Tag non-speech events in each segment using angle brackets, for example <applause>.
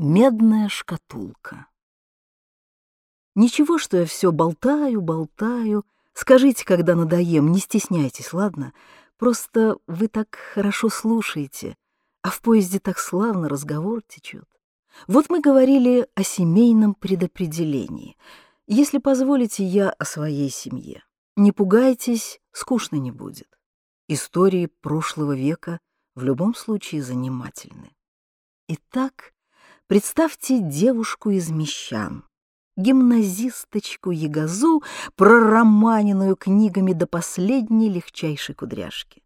Медная шкатулка. Ничего, что я все болтаю, болтаю. Скажите, когда надоем, не стесняйтесь, ладно? Просто вы так хорошо слушаете, а в поезде так славно разговор течет. Вот мы говорили о семейном предопределении. Если позволите, я о своей семье. Не пугайтесь, скучно не будет. Истории прошлого века в любом случае занимательны. Итак, Представьте девушку из мещан, гимназисточку Ягозу, пророманенную книгами до последней легчайшей кудряшки.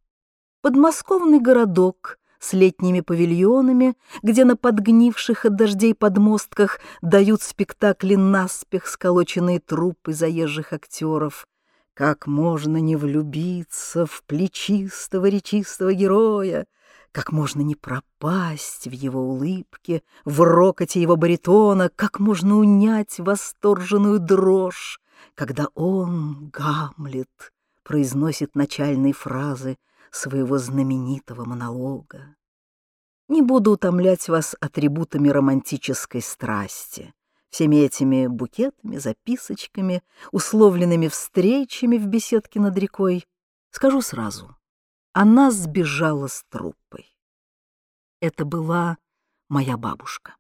Подмосковный городок с летними павильонами, где на подгнивших от дождей подмостках дают спектакли наспех сколоченные трупы заезжих актеров. Как можно не влюбиться в плечистого речистого героя, как можно не пропасть в его улыбке, в рокоте его баритона, как можно унять восторженную дрожь, когда он, Гамлет, произносит начальные фразы своего знаменитого монолога. Не буду утомлять вас атрибутами романтической страсти, всеми этими букетами, записочками, условленными встречами в беседке над рекой. Скажу сразу — она сбежала с труппой. Это была моя бабушка.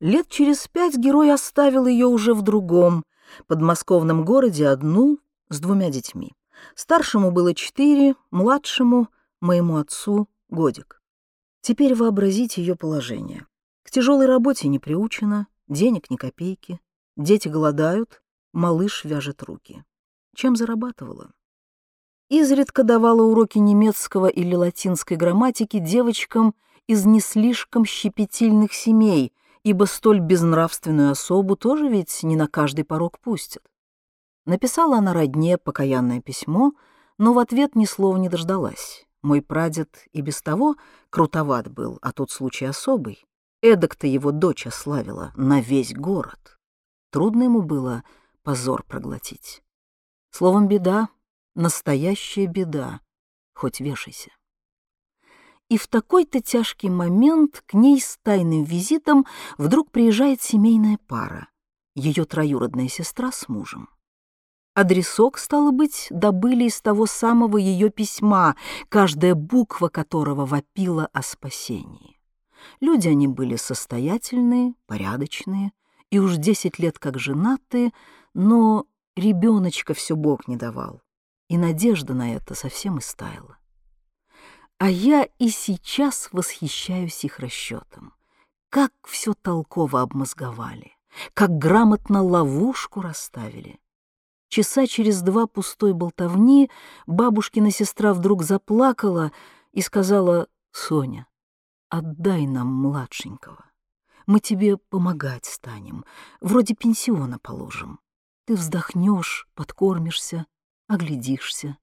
Лет через пять герой оставил ее уже в другом, подмосковном городе одну с двумя детьми. Старшему было четыре, младшему, моему отцу, годик. Теперь вообразите ее положение. К тяжелой работе не приучена, денег ни копейки, дети голодают, малыш вяжет руки. Чем зарабатывала? Изредка давала уроки немецкого или латинской грамматики девочкам из не слишком щепетильных семей, ибо столь безнравственную особу тоже ведь не на каждый порог пустят. Написала она родне покаянное письмо, но в ответ ни слова не дождалась. Мой прадед и без того крутоват был, а тот случай особый. Эдак-то его дочь ославила на весь город. Трудно ему было позор проглотить. Словом, беда, Настоящая беда, хоть вешайся. И в такой-то тяжкий момент к ней с тайным визитом вдруг приезжает семейная пара, ее троюродная сестра с мужем. Адресок, стало быть, добыли из того самого ее письма, каждая буква которого вопила о спасении. Люди они были состоятельные, порядочные, и уж десять лет как женатые, но ребеночка все Бог не давал и надежда на это совсем истаяла. А я и сейчас восхищаюсь их расчетом. Как все толково обмозговали, как грамотно ловушку расставили. Часа через два пустой болтовни бабушкина сестра вдруг заплакала и сказала, «Соня, отдай нам младшенького. Мы тебе помогать станем, вроде пенсиона положим. Ты вздохнешь, подкормишься, оглядишься,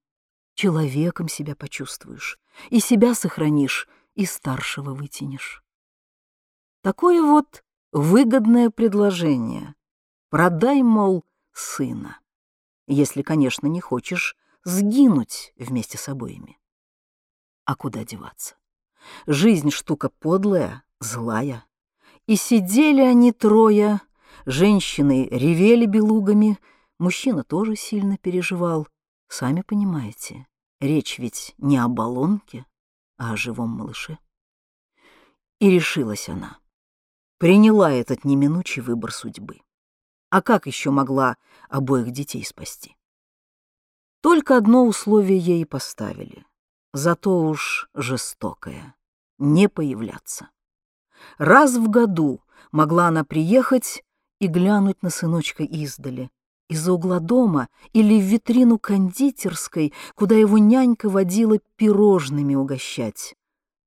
человеком себя почувствуешь, и себя сохранишь, и старшего вытянешь. Такое вот выгодное предложение. Продай, мол, сына, если, конечно, не хочешь сгинуть вместе с обоими. А куда деваться? Жизнь штука подлая, злая. И сидели они трое, женщины ревели белугами, Мужчина тоже сильно переживал. Сами понимаете, речь ведь не о баллонке, а о живом малыше. И решилась она. Приняла этот неминучий выбор судьбы. А как еще могла обоих детей спасти? Только одно условие ей поставили, зато уж жестокое — не появляться. Раз в году могла она приехать и глянуть на сыночка издали, из-за угла дома или в витрину кондитерской, куда его нянька водила пирожными угощать.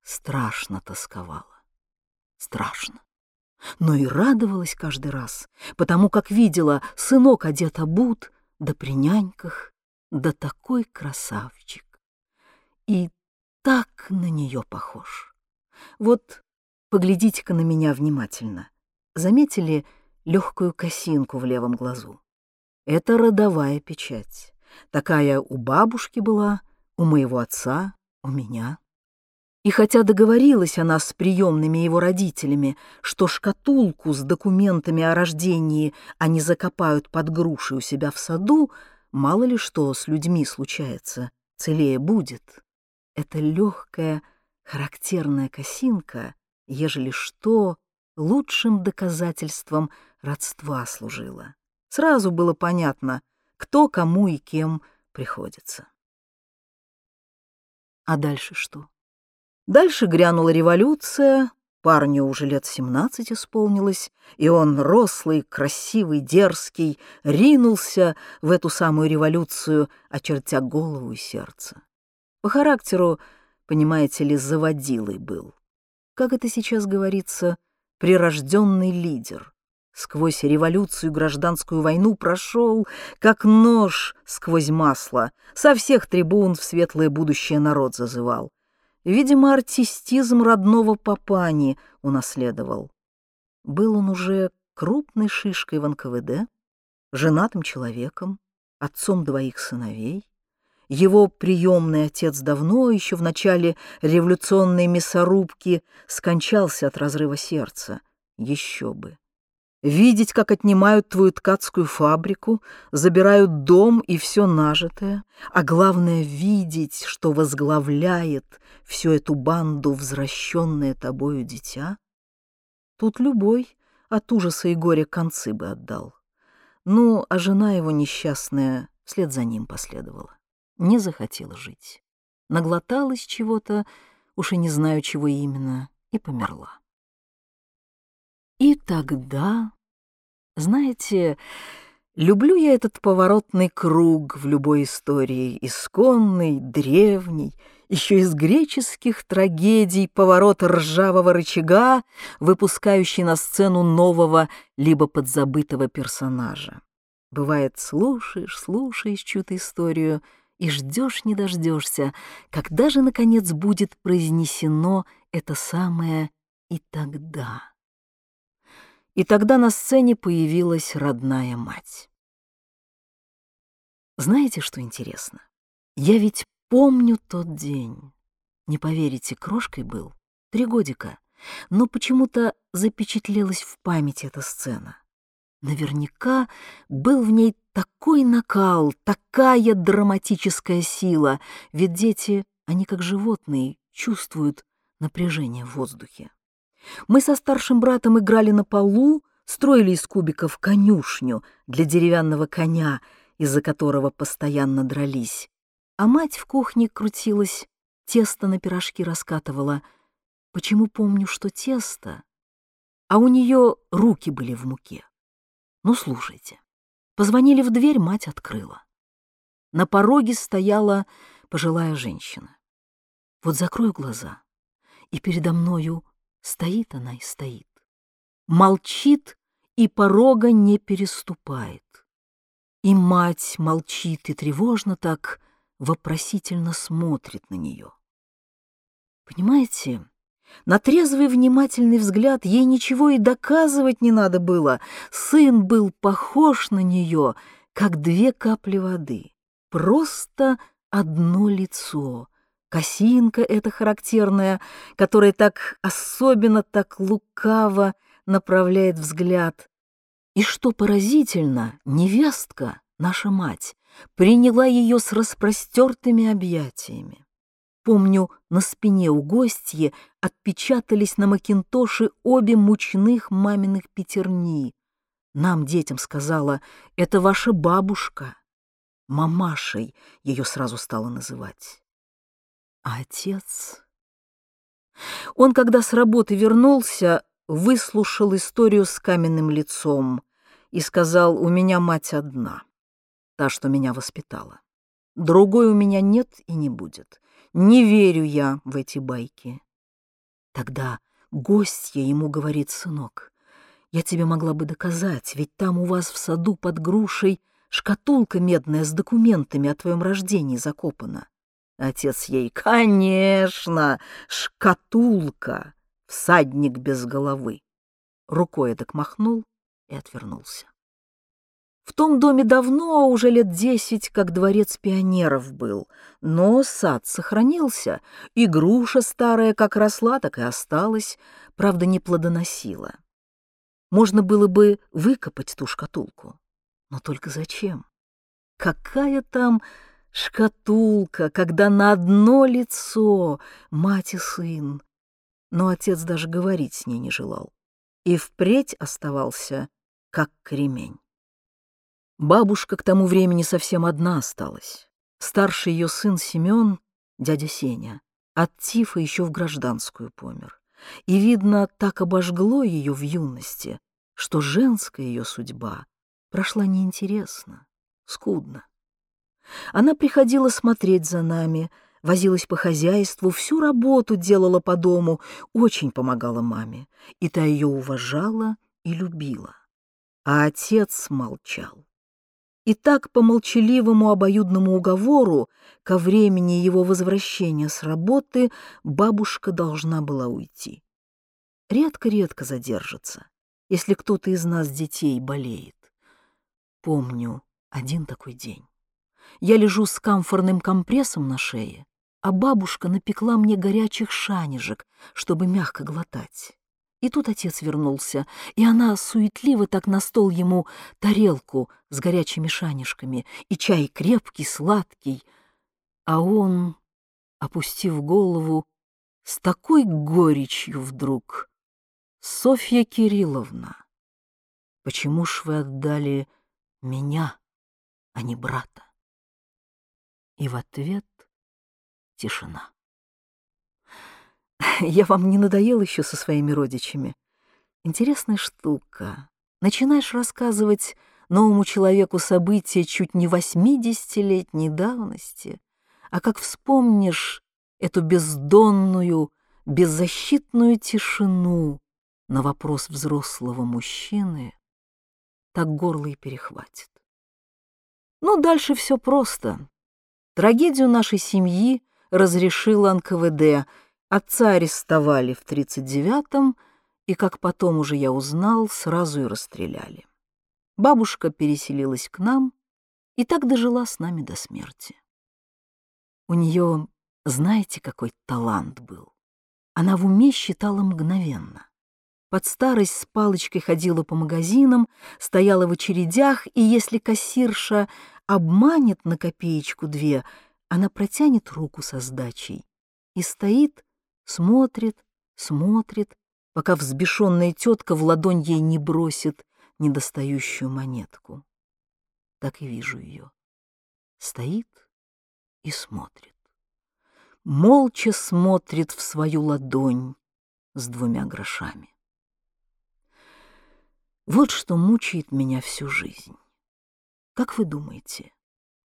Страшно тосковала. Страшно. Но и радовалась каждый раз, потому как видела, сынок одет обут, да при няньках, да такой красавчик. И так на нее похож. Вот поглядите-ка на меня внимательно. Заметили легкую косинку в левом глазу? Это родовая печать. Такая у бабушки была, у моего отца, у меня. И хотя договорилась она с приемными его родителями, что шкатулку с документами о рождении они закопают под грушей у себя в саду, мало ли что с людьми случается, целее будет. Эта легкая, характерная косинка, ежели что, лучшим доказательством родства служила. Сразу было понятно, кто кому и кем приходится. А дальше что? Дальше грянула революция, парню уже лет семнадцать исполнилось, и он, рослый, красивый, дерзкий, ринулся в эту самую революцию, очертя голову и сердце. По характеру, понимаете ли, заводилой был. Как это сейчас говорится, прирожденный лидер. Сквозь революцию и гражданскую войну прошел, как нож сквозь масло. Со всех трибун в светлое будущее народ зазывал. Видимо, артистизм родного папани унаследовал. Был он уже крупной шишкой в НКВД, женатым человеком, отцом двоих сыновей. Его приемный отец давно, еще в начале революционной мясорубки, скончался от разрыва сердца. Еще бы. Видеть, как отнимают твою ткацкую фабрику, забирают дом и все нажитое, а главное — видеть, что возглавляет всю эту банду возвращенное тобою дитя. Тут любой от ужаса и горя концы бы отдал. Ну, а жена его несчастная вслед за ним последовала. Не захотела жить. Наглоталась чего-то, уж и не знаю, чего именно, и померла. И тогда, знаете, люблю я этот поворотный круг в любой истории, исконный, древний, еще из греческих трагедий поворот ржавого рычага, выпускающий на сцену нового либо подзабытого персонажа. Бывает, слушаешь, слушаешь чью-то историю и ждешь, не дождешься, когда же, наконец, будет произнесено это самое «и тогда». И тогда на сцене появилась родная мать. Знаете, что интересно? Я ведь помню тот день. Не поверите, крошкой был, три годика, но почему-то запечатлелась в памяти эта сцена. Наверняка был в ней такой накал, такая драматическая сила, ведь дети, они как животные, чувствуют напряжение в воздухе. Мы со старшим братом играли на полу, строили из кубиков конюшню для деревянного коня, из-за которого постоянно дрались. А мать в кухне крутилась, тесто на пирожки раскатывала. Почему помню, что тесто? А у нее руки были в муке. Ну, слушайте. Позвонили в дверь, мать открыла. На пороге стояла пожилая женщина. Вот закрою глаза, и передо мною Стоит она и стоит. Молчит и порога не переступает. И мать молчит и тревожно так вопросительно смотрит на нее. Понимаете, на трезвый внимательный взгляд ей ничего и доказывать не надо было. Сын был похож на нее, как две капли воды. Просто одно лицо — Косинка эта характерная, которая так особенно, так лукаво направляет взгляд. И что поразительно, невестка, наша мать, приняла ее с распростертыми объятиями. Помню, на спине у гостья отпечатались на макинтоше обе мучных маминых пятерни. Нам, детям, сказала, это ваша бабушка. Мамашей ее сразу стала называть. А отец... Он, когда с работы вернулся, выслушал историю с каменным лицом и сказал, у меня мать одна, та, что меня воспитала. Другой у меня нет и не будет. Не верю я в эти байки. Тогда гостья ему говорит, сынок, я тебе могла бы доказать, ведь там у вас в саду под грушей шкатулка медная с документами о твоем рождении закопана. Отец ей, конечно, шкатулка, всадник без головы. Рукой так махнул и отвернулся. В том доме давно, уже лет десять, как дворец пионеров был, но сад сохранился, и груша старая как росла, так и осталась, правда, не плодоносила. Можно было бы выкопать ту шкатулку, но только зачем? Какая там шкатулка, когда на одно лицо мать и сын? Но отец даже говорить с ней не желал и впредь оставался как кремень. Бабушка к тому времени совсем одна осталась. Старший ее сын Семен, дядя Сеня, от тифа еще в гражданскую помер. И, видно, так обожгло ее в юности, что женская ее судьба прошла неинтересно, скудно. Она приходила смотреть за нами, возилась по хозяйству, всю работу делала по дому, очень помогала маме, и та ее уважала и любила. А отец молчал. И так по молчаливому обоюдному уговору ко времени его возвращения с работы бабушка должна была уйти. Редко-редко задержится, если кто-то из нас детей болеет. Помню один такой день. Я лежу с камфорным компрессом на шее, а бабушка напекла мне горячих шанежек, чтобы мягко глотать. И тут отец вернулся, и она суетливо так на стол ему тарелку с горячими шанишками, и чай крепкий, сладкий. А он, опустив голову, с такой горечью вдруг. «Софья Кирилловна, почему ж вы отдали меня, а не брата?» И в ответ тишина. <laughs> Я вам не надоел еще со своими родичами? Интересная штука. Начинаешь рассказывать новому человеку события чуть не восьмидесятилетней давности, а как вспомнишь эту бездонную, беззащитную тишину на вопрос взрослого мужчины, так горло и перехватит. Ну, дальше все просто. Трагедию нашей семьи разрешил НКВД — Отца арестовали в 39-м, и, как потом уже я узнал, сразу и расстреляли. Бабушка переселилась к нам и так дожила с нами до смерти. У нее, знаете, какой талант был? Она в уме считала мгновенно. Под старость с палочкой ходила по магазинам, стояла в очередях, и если кассирша обманет на копеечку-две, она протянет руку со сдачей и стоит, Смотрит, смотрит, пока взбешенная тетка в ладонь ей не бросит недостающую монетку. Так и вижу ее. Стоит и смотрит. Молча смотрит в свою ладонь с двумя грошами. Вот что мучает меня всю жизнь. Как вы думаете,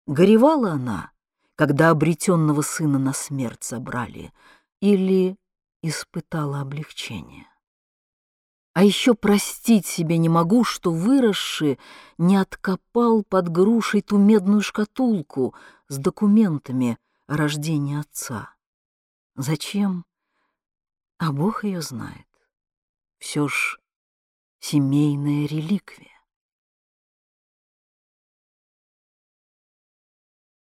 горевала она, когда обретенного сына на смерть забрали, или испытала облегчение. А еще простить себе не могу, что выросший не откопал под грушей ту медную шкатулку с документами о рождении отца. Зачем? А Бог ее знает. Все ж семейная реликвия.